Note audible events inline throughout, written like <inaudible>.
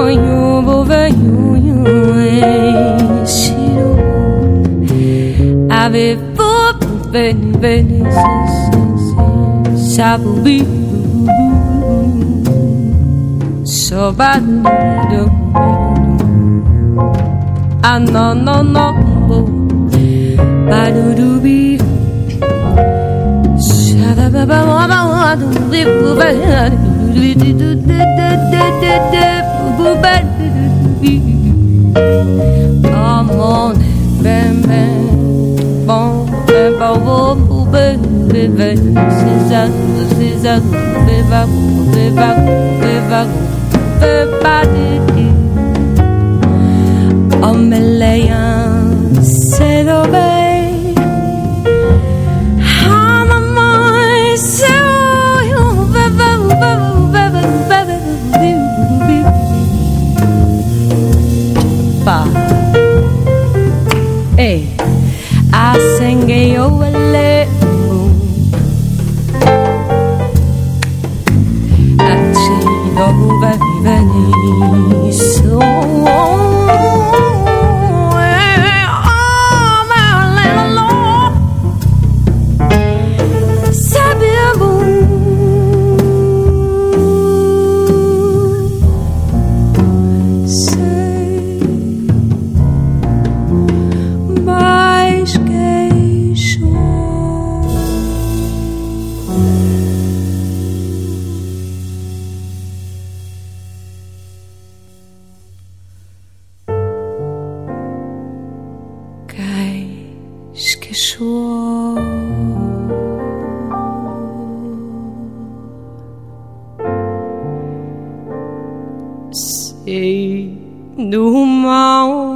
konyu bovenyu esiru ave bu beni beni sabu bi so bandido ano no no bo badurubi ba ba ba ba ba ba ba ba ba ba ba ba do do be. Come on, bam bam, bon bam bam bon bu be be be. C'est ça, c'est ça, be ba Que Sei do mal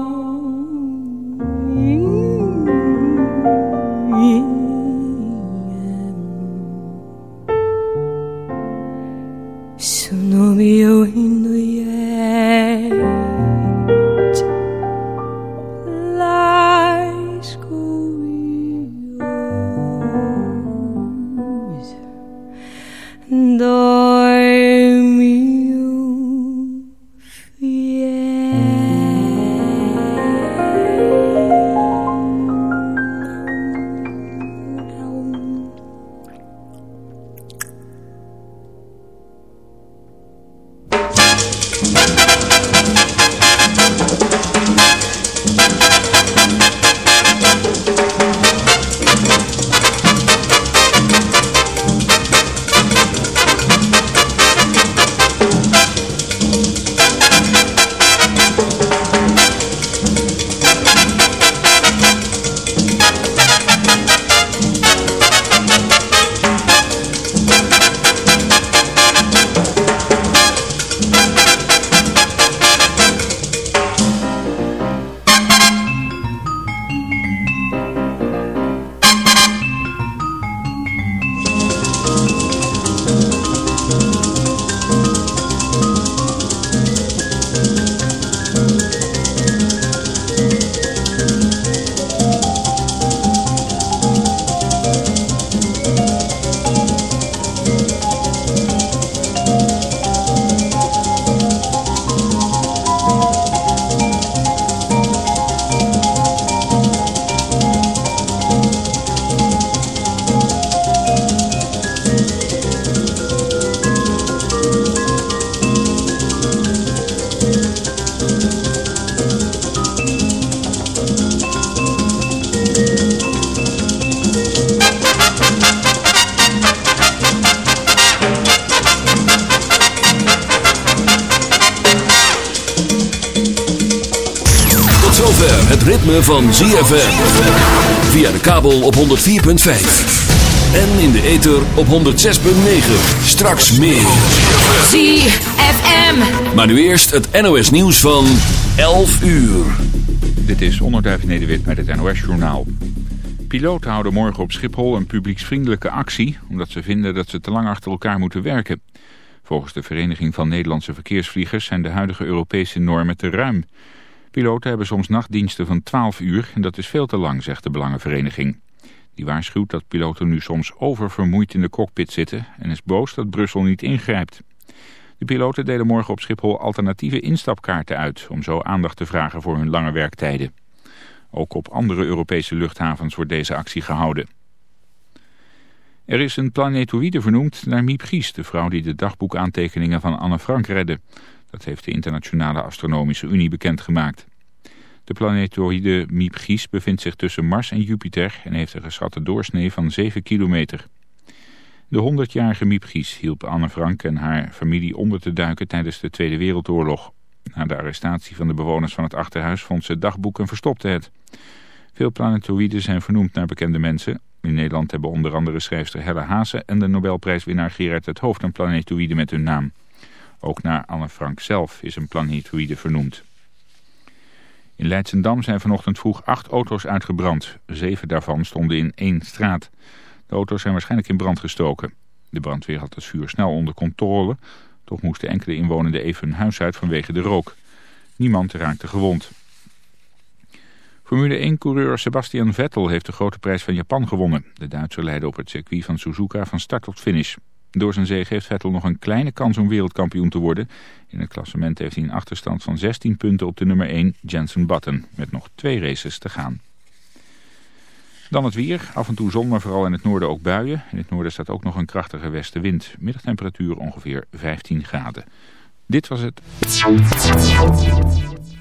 van ZFM. Via de kabel op 104.5. En in de ether op 106.9. Straks meer. ZFM. Maar nu eerst het NOS nieuws van 11 uur. Dit is Onderduif Nederwit met het NOS-journaal. Piloten houden morgen op Schiphol een publieksvriendelijke actie... omdat ze vinden dat ze te lang achter elkaar moeten werken. Volgens de Vereniging van Nederlandse Verkeersvliegers... zijn de huidige Europese normen te ruim. Piloten hebben soms nachtdiensten van 12 uur... en dat is veel te lang, zegt de Belangenvereniging. Die waarschuwt dat piloten nu soms oververmoeid in de cockpit zitten... en is boos dat Brussel niet ingrijpt. De piloten deden morgen op Schiphol alternatieve instapkaarten uit... om zo aandacht te vragen voor hun lange werktijden. Ook op andere Europese luchthavens wordt deze actie gehouden. Er is een planetoïde vernoemd naar Miep Gies, de vrouw die de dagboekaantekeningen van Anne Frank redde. Dat heeft de Internationale Astronomische Unie bekendgemaakt. De planetoïde Miep Gies bevindt zich tussen Mars en Jupiter en heeft een geschatte doorsnee van 7 kilometer. De 100-jarige Miep Gies hielp Anne Frank en haar familie onder te duiken tijdens de Tweede Wereldoorlog. Na de arrestatie van de bewoners van het achterhuis vond ze dagboek en verstopte het. Veel planetoïden zijn vernoemd naar bekende mensen. In Nederland hebben onder andere schrijfster Helle Haase en de Nobelprijswinnaar Gerard het Hoofd een planetoïde met hun naam. Ook naar Anne Frank zelf is een planetoïde vernoemd. In Leidsendam zijn vanochtend vroeg acht auto's uitgebrand. Zeven daarvan stonden in één straat. De auto's zijn waarschijnlijk in brand gestoken. De brandweer had het vuur snel onder controle. Toch moesten enkele inwonenden even hun huis uit vanwege de rook. Niemand raakte gewond. Formule 1-coureur Sebastian Vettel heeft de grote prijs van Japan gewonnen. De Duitser leidde op het circuit van Suzuka van start tot finish. Door zijn zege heeft Vettel nog een kleine kans om wereldkampioen te worden. In het klassement heeft hij een achterstand van 16 punten op de nummer 1 Jensen Button. Met nog twee races te gaan. Dan het weer. Af en toe zon, maar vooral in het noorden ook buien. In het noorden staat ook nog een krachtige westenwind. Middagtemperatuur ongeveer 15 graden. Dit was het.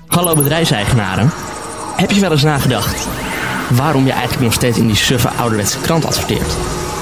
Hallo bedrijfseigenaren. Heb je wel eens nagedacht waarom je eigenlijk nog steeds in die suffe ouderwetse krant adverteert?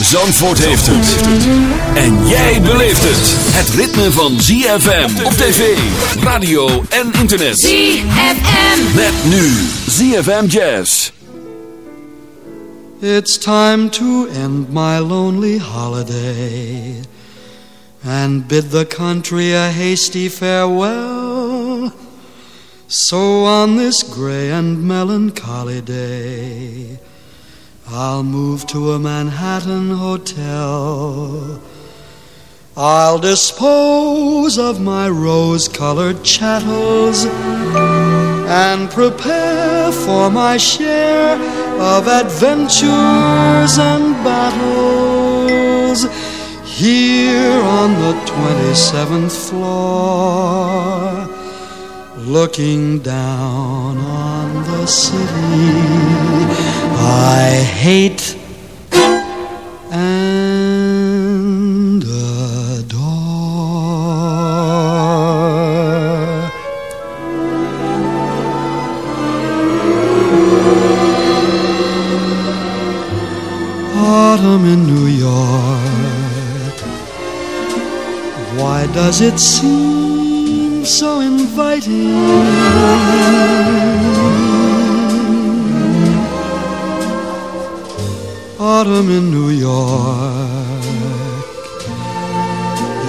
Zandvoort heeft het. En jij beleeft het. Het ritme van ZFM op tv, radio en internet. ZFM. Met nu ZFM Jazz. It's time to end my lonely holiday and bid the country a hasty farewell. So on this gray and melancholy day. I'll move to a Manhattan hotel. I'll dispose of my rose colored chattels and prepare for my share of adventures and battles here on the 27th floor looking down on the city I hate and adore. Autumn in New York, why does it seem so inviting? Autumn in New York.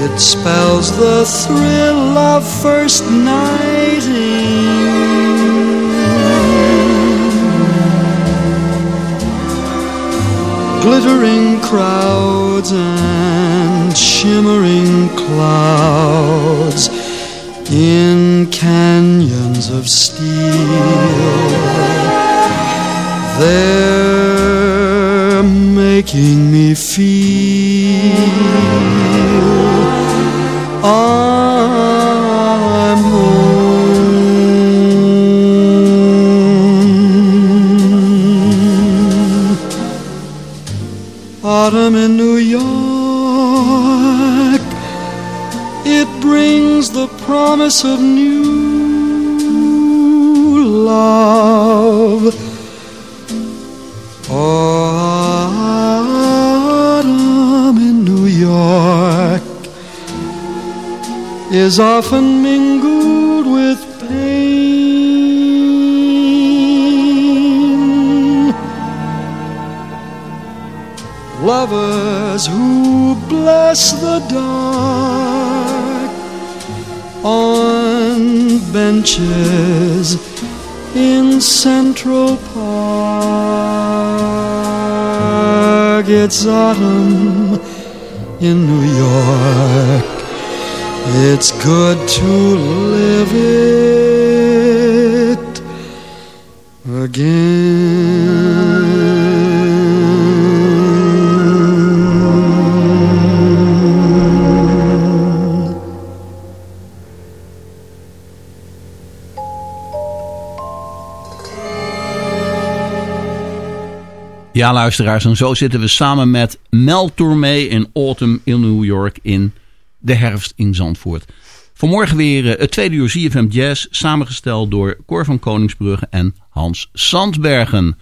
It spells the thrill of first nighting. Glittering crowds and shimmering clouds in canyons of steel. There making me feel I'm home. Autumn in New York, it brings the promise of new love is often mingled with pain. Lovers who bless the dark on benches in Central Park. It's autumn in New York. It's good to live it again. Ja, luisteraars, en zo zitten we samen met Mel Tourmee in Autumn in New York in de herfst in Zandvoort. Vanmorgen weer eh, het tweede uur ZFM Jazz, samengesteld door Cor van Koningsbrugge en Hans Sandbergen.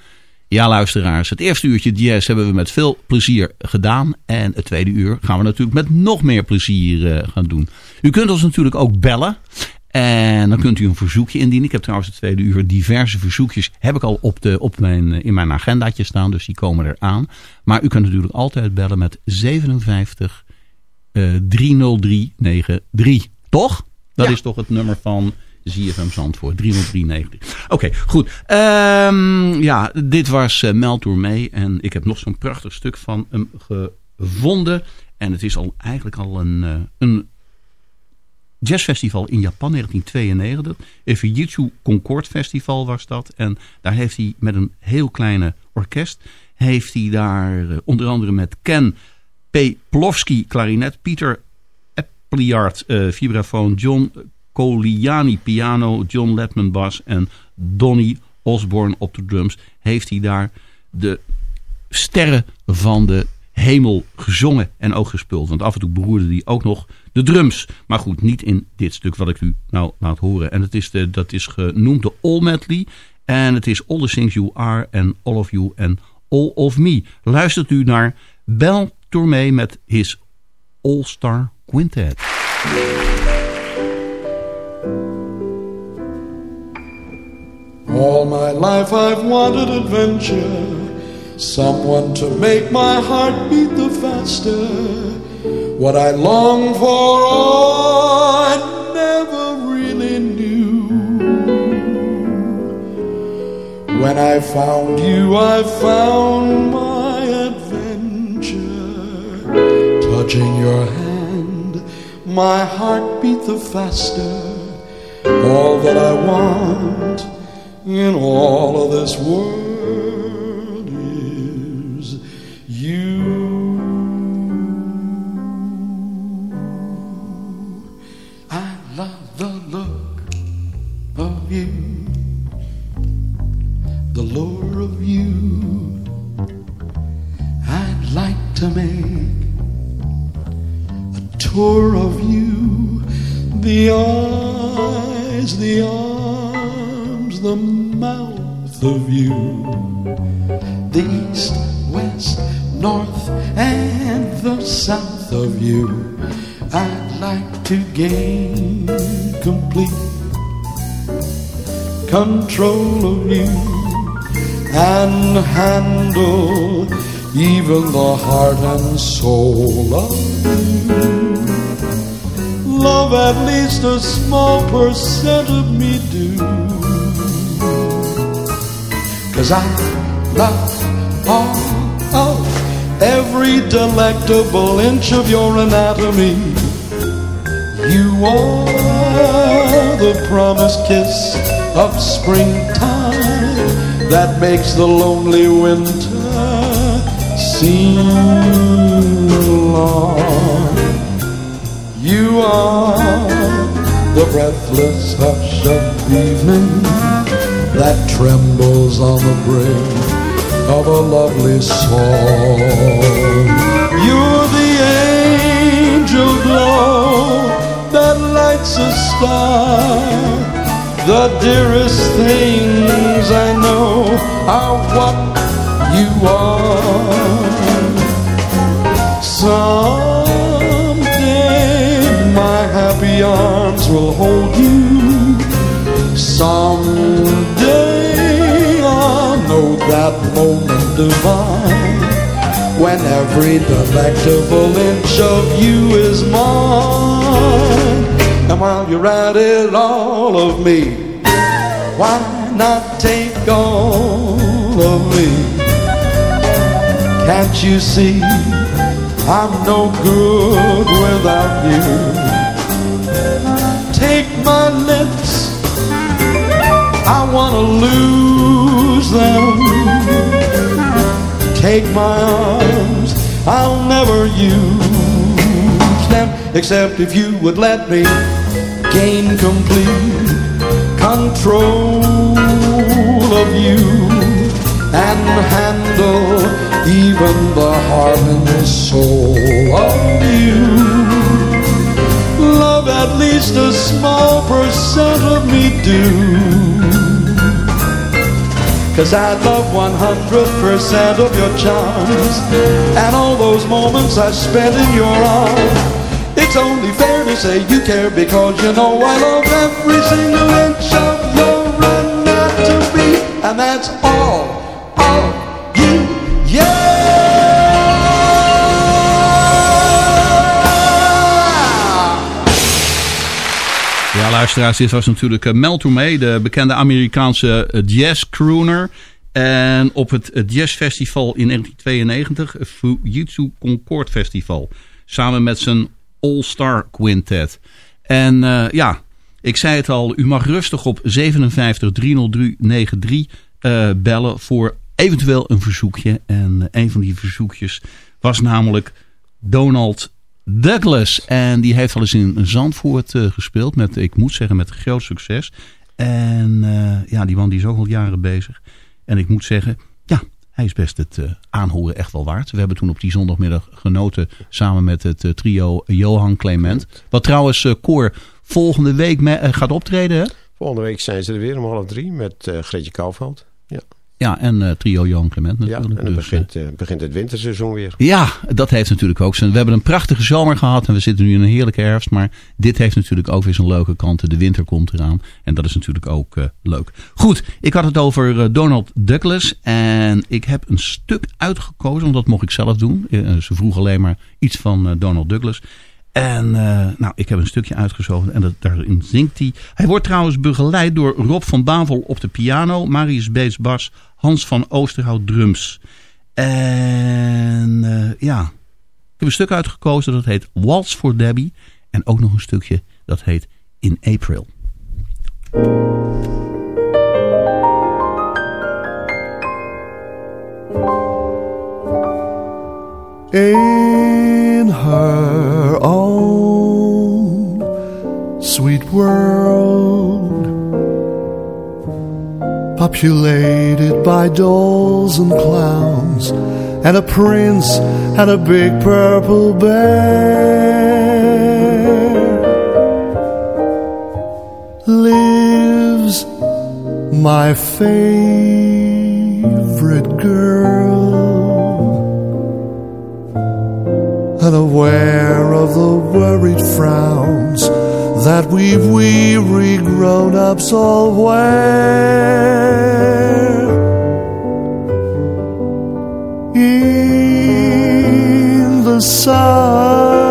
Ja, luisteraars, het eerste uurtje jazz hebben we met veel plezier gedaan. En het tweede uur gaan we natuurlijk met nog meer plezier eh, gaan doen. U kunt ons natuurlijk ook bellen. En dan kunt u een verzoekje indienen. Ik heb trouwens het tweede uur diverse verzoekjes. Heb ik al op de, op mijn, in mijn agendaatje staan. Dus die komen eraan. Maar u kunt natuurlijk altijd bellen met 57 eh 30393. Toch? Dat is toch het nummer van ZFM Zandvoort. 30393. Oké, goed. Ehm, ja, dit was uh, Mel Tourmee. En ik heb nog zo'n prachtig stuk van hem gevonden. En het is al eigenlijk al een, eh, een jazzfestival in Japan 1992. Het Fujitsu Concord Festival was dat. En daar heeft hij met een heel kleine orkest... heeft hij daar eh, onder andere met Ken Peplowski klarinet... Pieter Eppliard uh, vibrafoon... John Coliani piano... John Letman bas en Donny Osborne op de drums... heeft hij daar de sterren van de hemel gezongen en ook gespeeld. Want af en toe beroerde hij ook nog de drums. Maar goed, niet in dit stuk wat ik u nou laat horen. En het is de, dat is genoemd de All Medley. En het is All the Things You Are and All of You and All of Me. Luistert u naar Tourmee met his All Star Quintet. All my life I've wanted adventure. Someone to make my heart beat the faster. What I long for, oh, I never really knew. When I found you, I found my Touching your hand, my heart beat the faster. All that I want in all of this world control of you and handle even the heart and soul of you. Love at least a small percent of me do. Cause I love all of every delectable inch of your anatomy. You are the promised kiss of springtime that makes the lonely winter seem long. You are the breathless hush of evening that trembles on the brink of a lovely song. You're the angel glow that lights a star. The dearest things I know are what you are. Someday my happy arms will hold you. Someday I'll know that moment divine when every delectable inch of you is mine. And while you're at it, all of me, why not take all of me? Can't you see I'm no good without you? Take my lips, I wanna lose them. Take my arms, I'll never use them except if you would let me gain complete control of you and handle even the heart and soul of you. Love at least a small percent of me do. Cause I love 100% of your charms And all those moments I spent in your arms It's only fair to say you care Because you know I love every single inch of your anatomy And that's all of you, yeah Ja, luisteraars, dit was natuurlijk uh, Mel Tormé, de bekende Amerikaanse uh, jazz crooner. En op het uh, jazzfestival in 1992, het Fujitsu Concord Festival. Samen met zijn All-Star Quintet. En uh, ja, ik zei het al, u mag rustig op 57 30393 uh, bellen voor eventueel een verzoekje. En een van die verzoekjes was namelijk Donald Douglas. En die heeft al eens in Zandvoort uh, gespeeld. Met, ik moet zeggen, met groot succes. En ja, die man die is ook al jaren bezig. En ik moet zeggen, hij is best het uh, aanhoren echt wel waard. We hebben toen op die zondagmiddag genoten samen met het trio Johan Clement. Wat trouwens, Koor, volgende week gaat optreden, hè? Volgende week zijn ze er weer om half drie met Greetje Kouwveld. Ja. Ja, en uh, trio Johan Clement natuurlijk. Ja, en dan dus, begint, uh, begint het winterseizoen weer. Ja, dat heeft natuurlijk ook zijn... We hebben een prachtige zomer gehad en we zitten nu in een heerlijke herfst. Maar dit heeft natuurlijk ook weer zijn leuke kanten. De winter komt eraan en dat is natuurlijk ook uh, leuk. Goed, ik had het over Donald Douglas. En ik heb een stuk uitgekozen, want dat mocht ik zelf doen. ze vroeg alleen maar iets van Donald Douglas. En uh, nou, ik heb een stukje uitgezogen en dat, daarin zingt hij. Hij wordt trouwens begeleid door Rob van Bavel op de piano, Marius Beets bas, Hans van Oosterhout drums. En uh, ja, ik heb een stuk uitgekozen dat heet Waltz for Debbie. En ook nog een stukje dat heet In April. In her own sweet world, populated by dolls and clowns, and a prince and a big purple bear, lives my favorite girl. unaware of the worried frowns that we've weary grown-ups all wear. In the sun,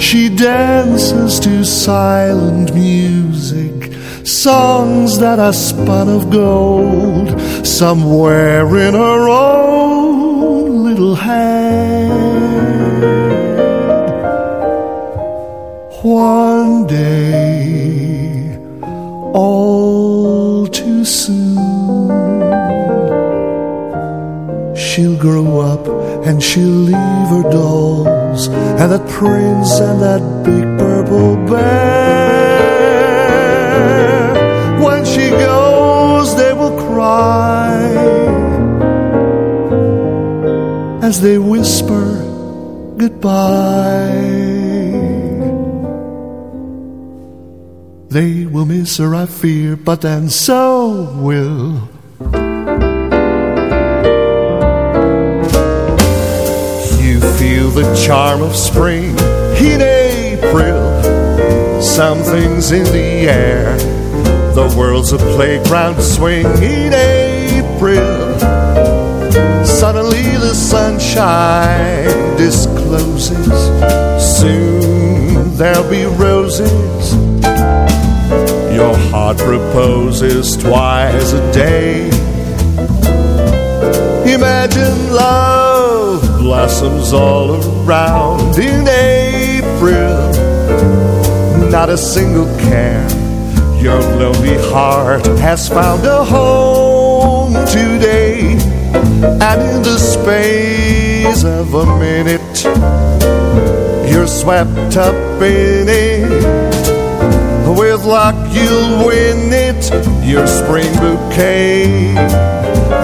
she dances to silent music, songs that are spun of gold, somewhere in her own little hand. All too soon, she'll grow up and she'll leave her dolls and that prince and that big purple bear. When she goes, they will cry as they whisper goodbye. Will miss her, I fear, but then so will. You feel the charm of spring in April. Something's in the air. The world's a playground swing in April. Suddenly the sunshine discloses. Soon there'll be roses. Your heart proposes twice a day. Imagine love blossoms all around in April. Not a single care. Your lonely heart has found a home today. And in the space of a minute, you're swept up in it. Luck, you'll win it. Your spring bouquet.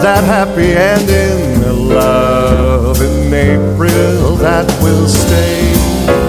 That happy ending, a love in April that will stay.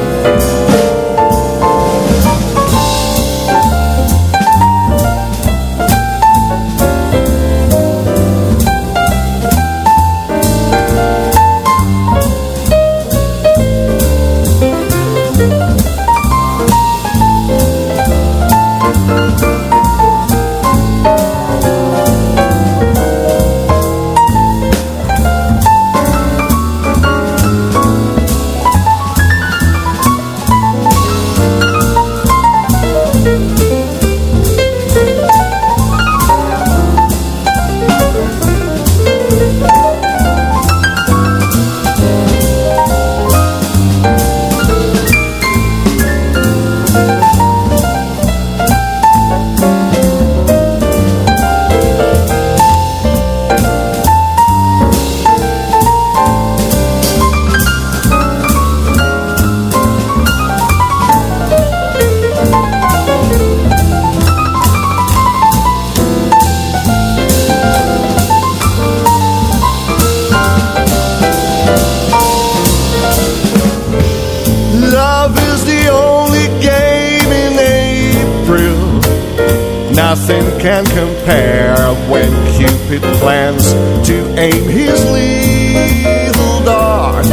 Can compare when Cupid plans to aim his lethal dart.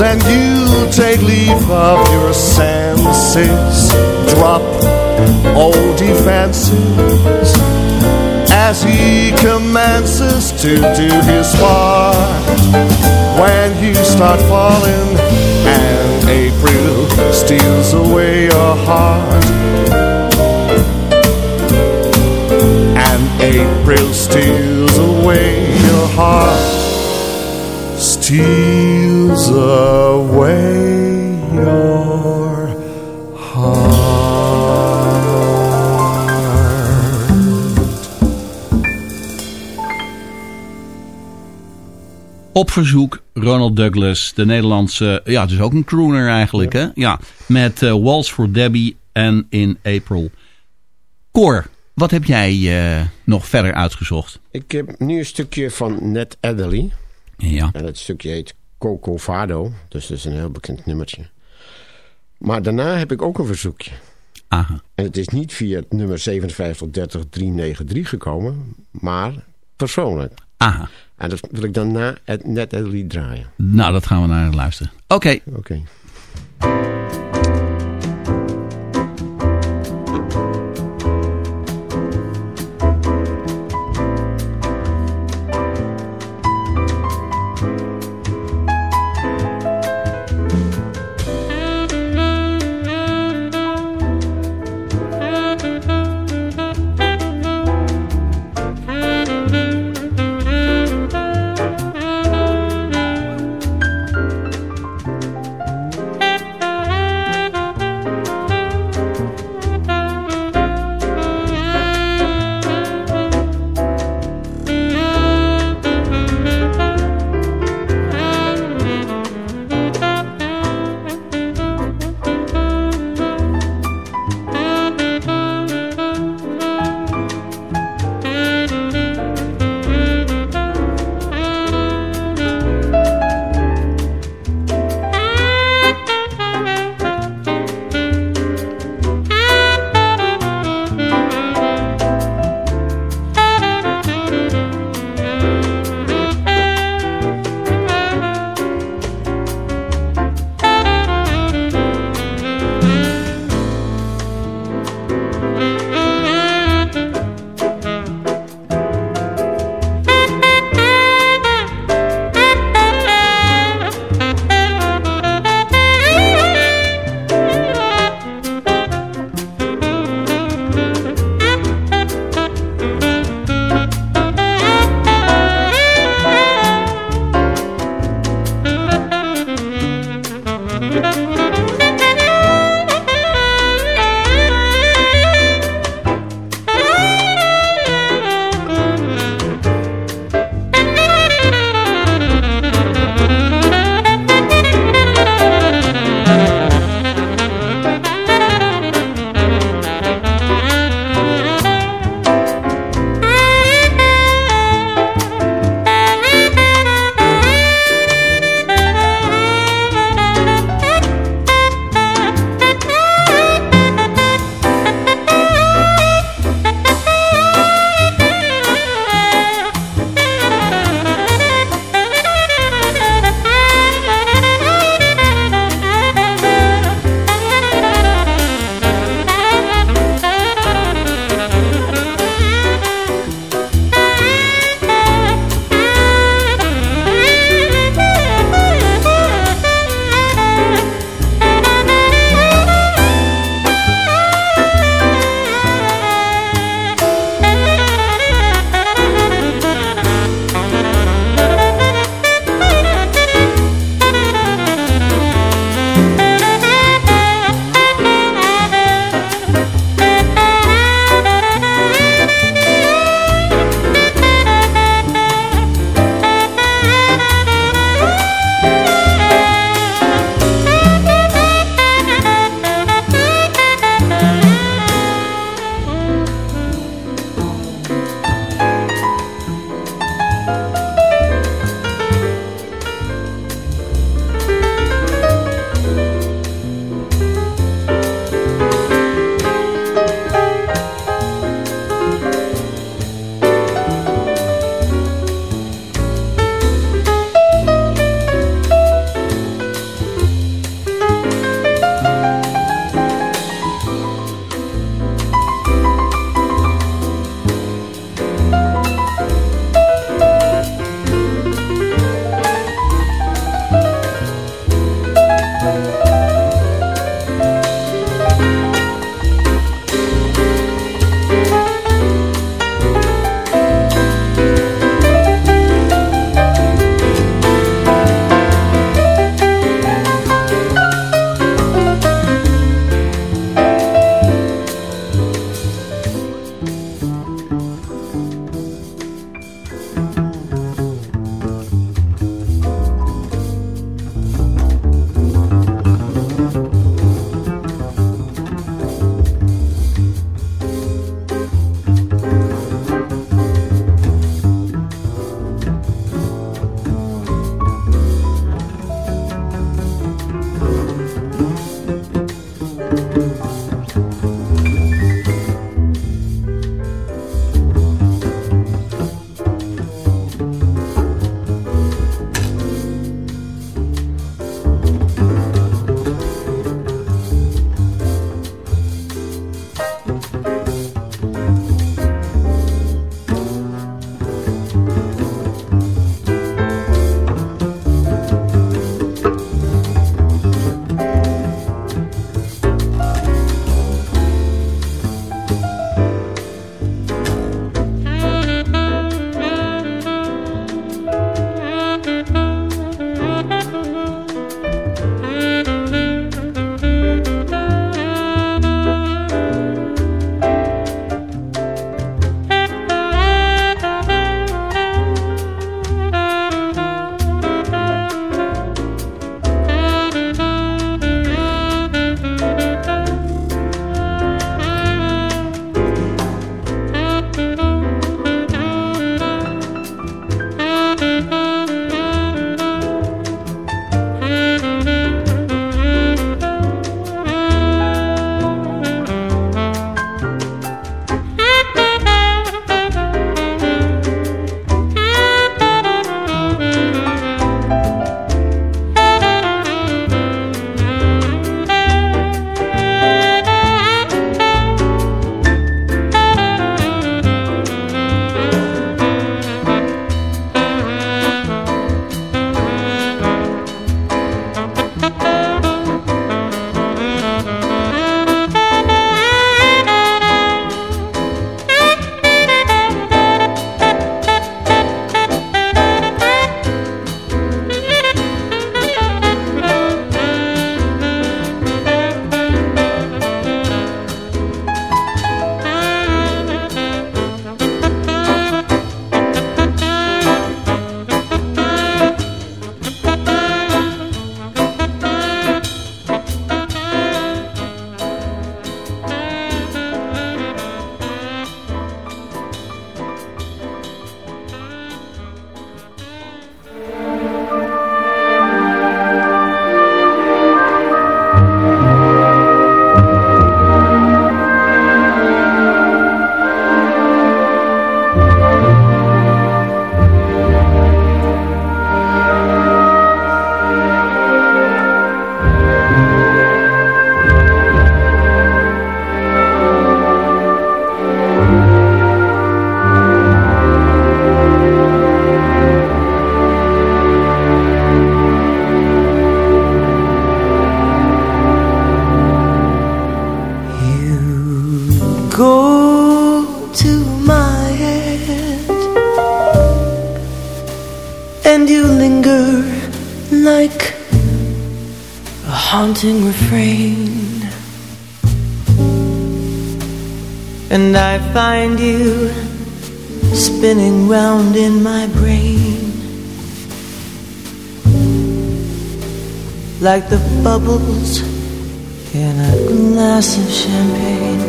Then you take leave of your senses, drop all defenses as he commences to do his part. When you start falling and April steals away your heart. April steals away your heart. Steals away your heart. Op verzoek Ronald Douglas, de Nederlandse, ja, dus ook een crooner eigenlijk, hè? Ja, met uh, Waltz for Debbie en In April. Cor, wat heb jij uh, nog verder uitgezocht? Ik heb nu een stukje van Ned Adderley. Ja. En dat stukje heet Coco Fado, dus dat is een heel bekend nummertje. Maar daarna heb ik ook een verzoekje. Aha. En het is niet via het nummer 57393 gekomen, maar persoonlijk. Aha. En dat wil ik dan na het net Adderley draaien. Nou, dat gaan we naar luisteren. Oké. Oké. Okay. Refrain and I find you spinning round in my brain like the bubbles in a glass of champagne.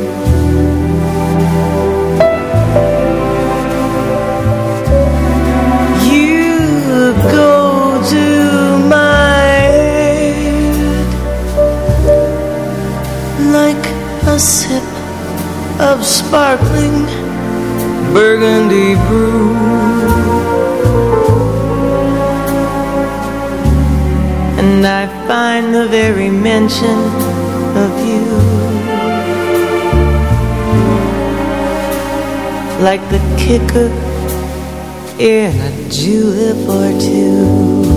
You go to my a sip of sparkling burgundy brew. And I find the very mention of you like the kicker in a julep or two.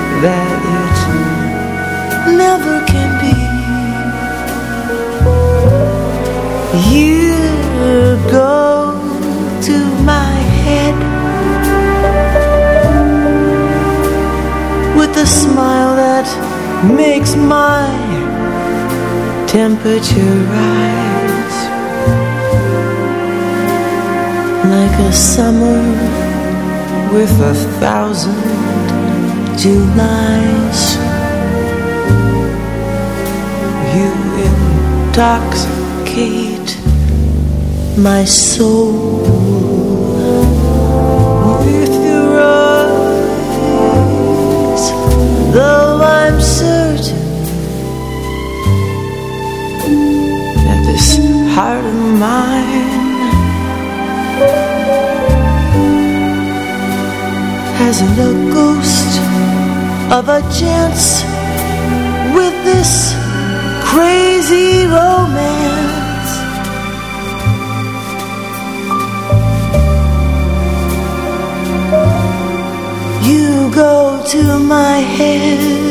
that it never can be? You go to my head with a smile that makes my temperature rise like a summer with a thousand Julys. You intoxicate my soul with your eyes, though I'm certain that this heart of mine hasn't a ghost of a chance with this crazy romance. You go to my head.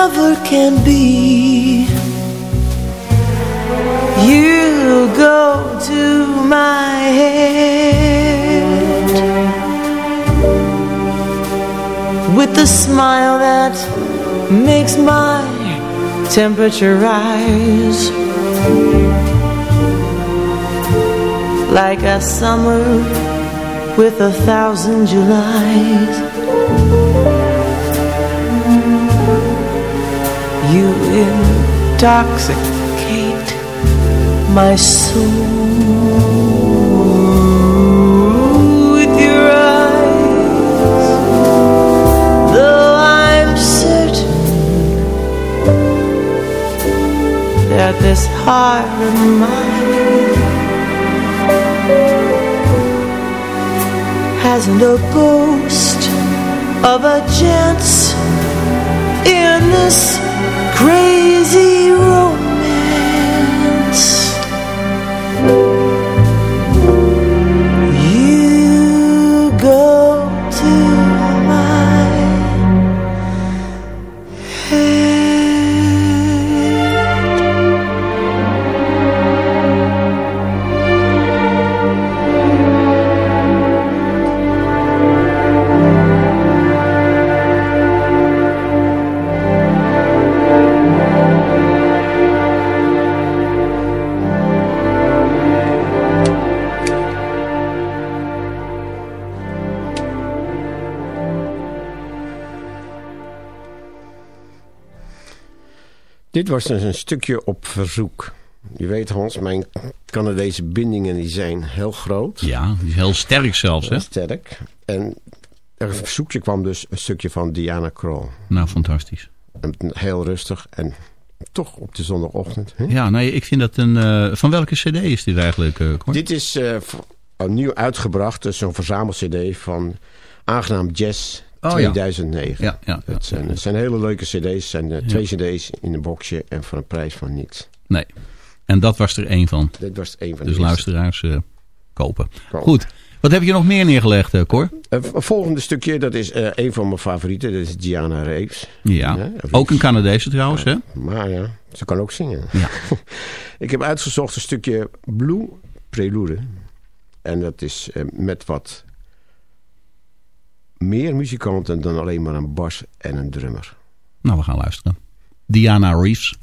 never can be? You go to my head with a smile that makes my temperature rise like a summer with a thousand Julys. you intoxicate my soul with your eyes. Though I'm certain that this heart of mine hasn't a ghost of a chance in this crazy road. Was dus een stukje op verzoek. Je weet Hans, mijn Canadese bindingen die zijn heel groot. Ja, heel sterk zelfs, hè? Sterk. En een verzoekje kwam dus een stukje van Diana Krall. Nou, fantastisch. En Heel rustig en toch op de zondagochtend. Hè? Ja, nee, ik vind dat een... eh, van welke cd is dit eigenlijk, Cor? Dit is een nieuw uitgebracht, dus zo'n verzamel-cd van Aangenaam Jazz Oh, ja. 2009. Ja, ja, ja. Het, zijn, het zijn hele leuke cd's. Het zijn eh, twee cd's in een boxje en voor een prijs van niks. Nee. En dat was er één van. Dit was een van Dus luisteraars eh, kopen. Goed. Wat heb je nog meer neergelegd, eh, Cor? Het volgende stukje, dat is een van mijn favorieten. Dat is Diana Reeves. Ja. Ook een Canadese trouwens, hè? Maar ja, ze kan ook zingen. Ja. <laughs> Ik heb uitgezocht een stukje Blue Prelude. En dat is met wat meer muzikanten dan alleen maar een bas en een drummer. Nou, we gaan luisteren. Diana Reeves.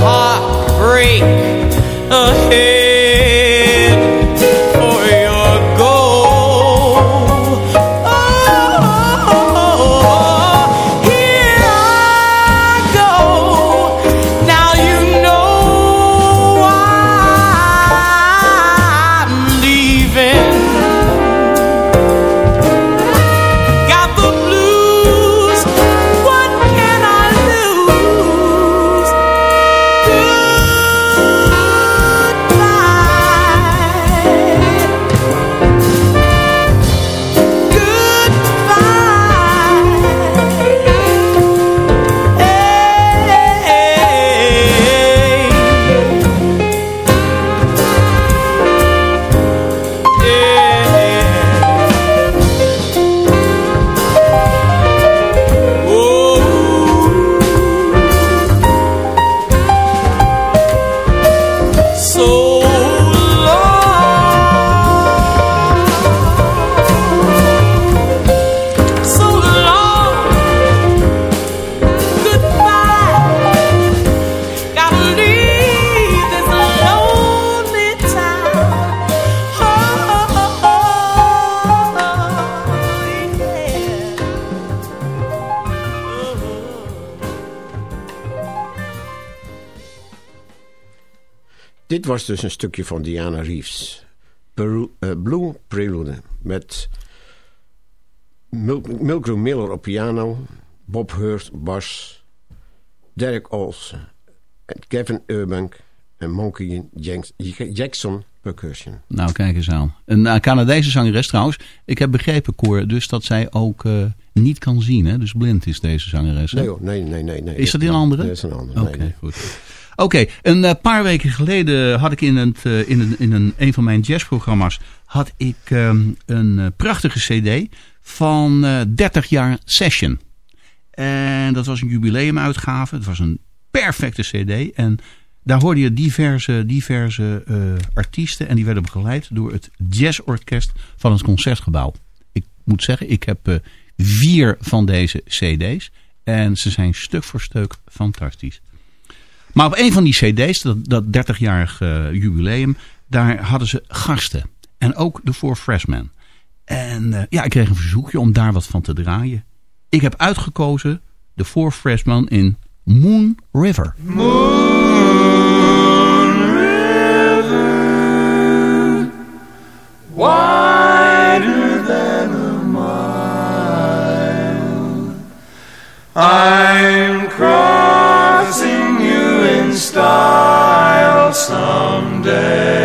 heartbreak ahead. Was dus een stukje van Diana Reeves. Peru, uh, Blue Prelude. Met Mil Milgram Miller op piano. Bob Hurst bas. Derek Olsen. Kevin Urbank. En Monkey Jackson percussion. Nou, kijk eens aan. Een uh, Canadese zangeres trouwens. Ik heb begrepen, Koor, dus dat zij ook uh, niet kan zien. Hè? Dus blind is deze zangeres. Hè? Nee, hoor, nee, nee, nee, nee. Is dat een andere? Dat is een andere. Oké, nee, nee. goed. Oké, een uh, paar weken geleden had ik in, het, uh, in, een, in een, een van mijn jazzprogramma's had ik um, een uh, prachtige cd van 30 jaar Session. En dat was een jubileumuitgave. Het was een perfecte cd. En daar hoorde je diverse, diverse artiesten. En die werden begeleid door het jazzorkest van het Concertgebouw. Ik moet zeggen, ik heb vier van deze cd's. En ze zijn stuk voor stuk fantastisch. Maar op een van die cd's, dat, dat 30-jarig uh, jubileum, daar hadden ze gasten. En ook de Four Freshmen. En uh, ja, ik kreeg een verzoekje om daar wat van te draaien. Ik heb uitgekozen de Four Freshmen in Moon River. Moon River Wider than a mile I'm someday.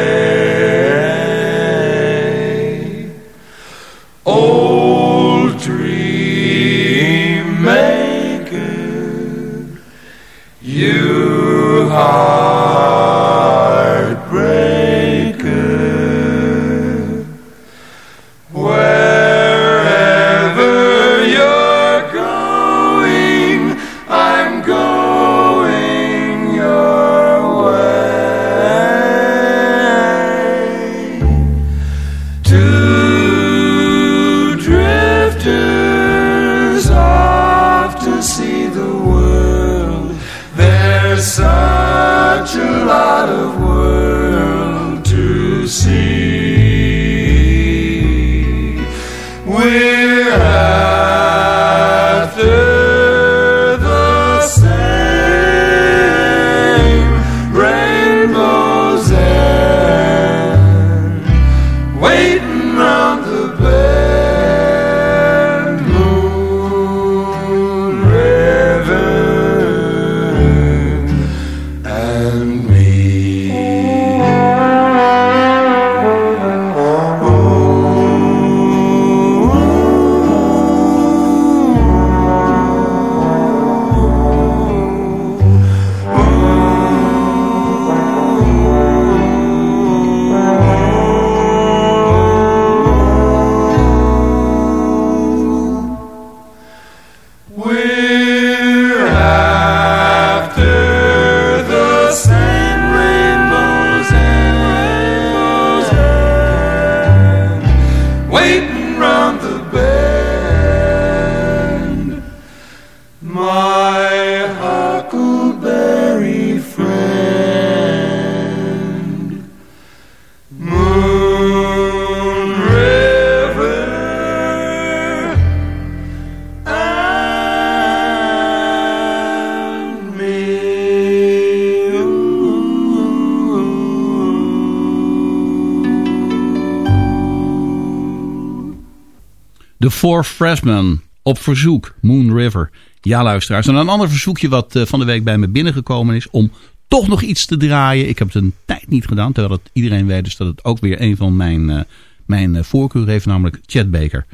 De Four Freshmen op verzoek Moon River. Ja, luisteraars. En een ander verzoekje wat eh, van de week bij me binnengekomen is om toch nog iets te draaien. Ik heb het een tijd niet gedaan, terwijl het iedereen weet dus dat het ook weer een van mijn, eh, mijn eh, voorkeur heeft, namelijk Chet Baker.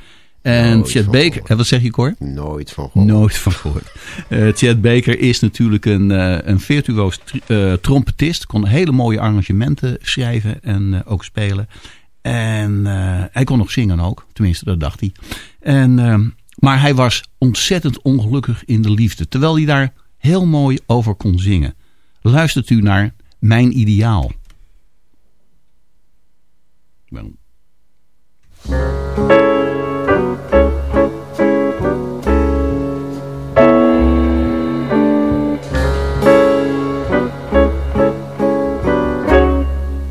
En Nooit van Baker, wat zeg je Cor? Nooit van gehoord. Nooit van gehoord. Eh, Chet Baker is natuurlijk een, eh, een virtuoos tr- trompetist. Kon hele mooie arrangementen schrijven en ook spelen. En eh, hij kon nog zingen ook. Tenminste, dat dacht hij. En, eh, maar hij was ontzettend ongelukkig in de liefde. Terwijl hij daar heel mooi over kon zingen. Luistert u naar Mijn Ideaal. Wel,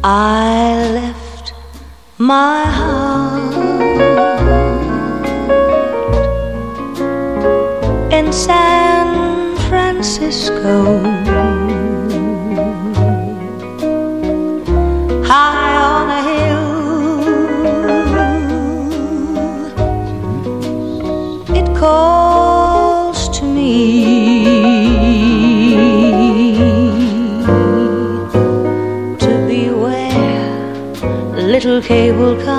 I my heart. In San Francisco, little cable cars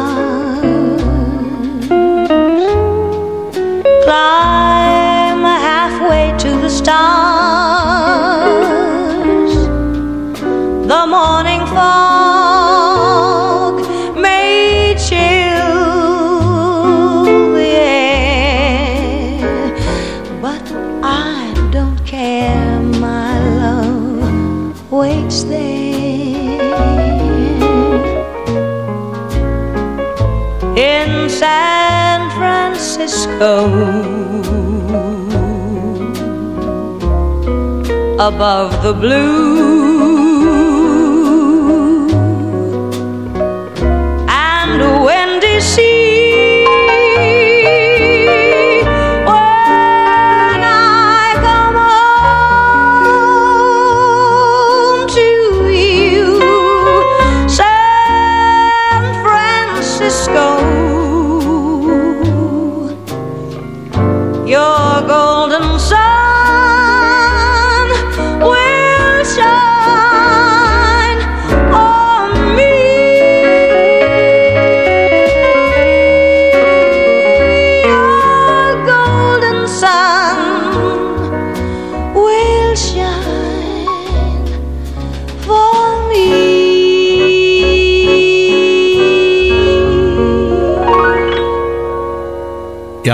above the blue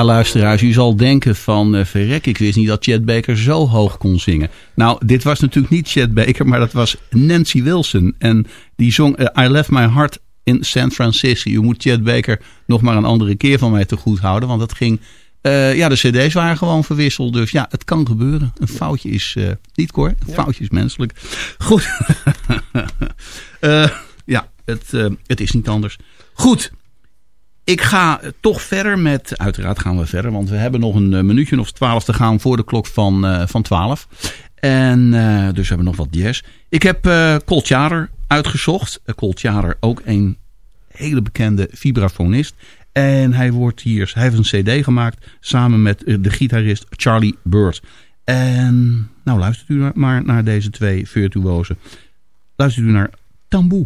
Ja, luisteraars, u zal denken van eh, verrek, ik wist niet dat Chet Baker zo hoog kon zingen. Nou, dit was natuurlijk niet Chet Baker, maar dat was Nancy Wilson. En die zong eh, I Left My Heart in San Francisco. U moet Chet Baker nog maar een andere keer van mij te goed houden, want dat ging... eh, ja, de cd's waren gewoon verwisseld, dus ja, het kan gebeuren. Een foutje is niet cor, een foutje is menselijk. Goed. <laughs> Ja, het, het is niet anders. Goed, ik ga toch verder met, uiteraard gaan we verder, want we hebben nog een eh, minuutje of twaalf te gaan voor de klok van, eh van 12. En eh, dus we nog wat jazz. Ik heb eh Colt uitgezocht. Uh, Colt ook een hele bekende vibrafonist. En hij, wordt hier, hij heeft een cd gemaakt samen met de gitarist Charlie Bird. En nou luistert u maar naar deze twee virtuozen. Luistert u naar Tamboe.